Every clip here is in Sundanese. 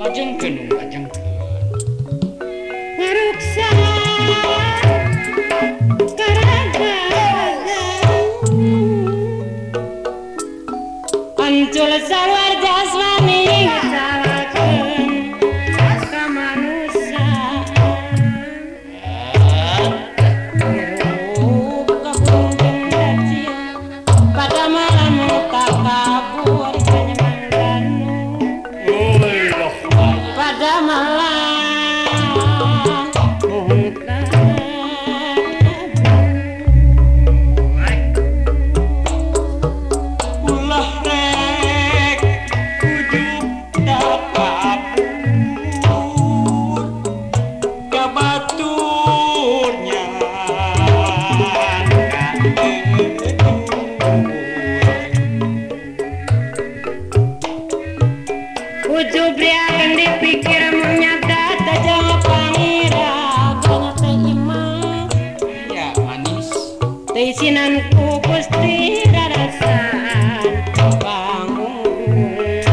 阿、じゃんけん、I'm mama. sinanku Gusti rarasan bangun.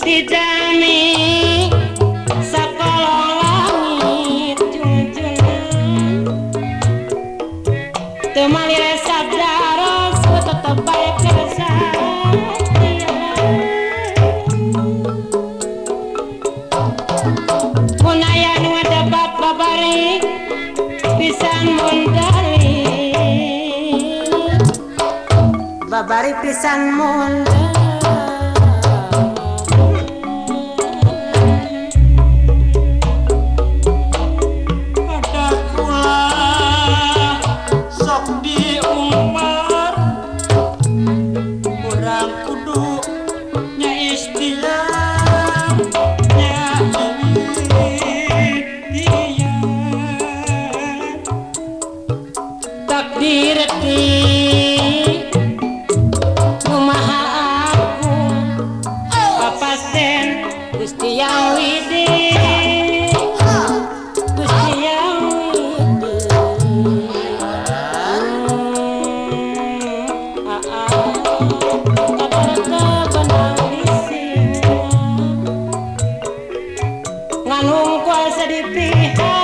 Dijamin Babari pisan munda Qual coisa de pirra.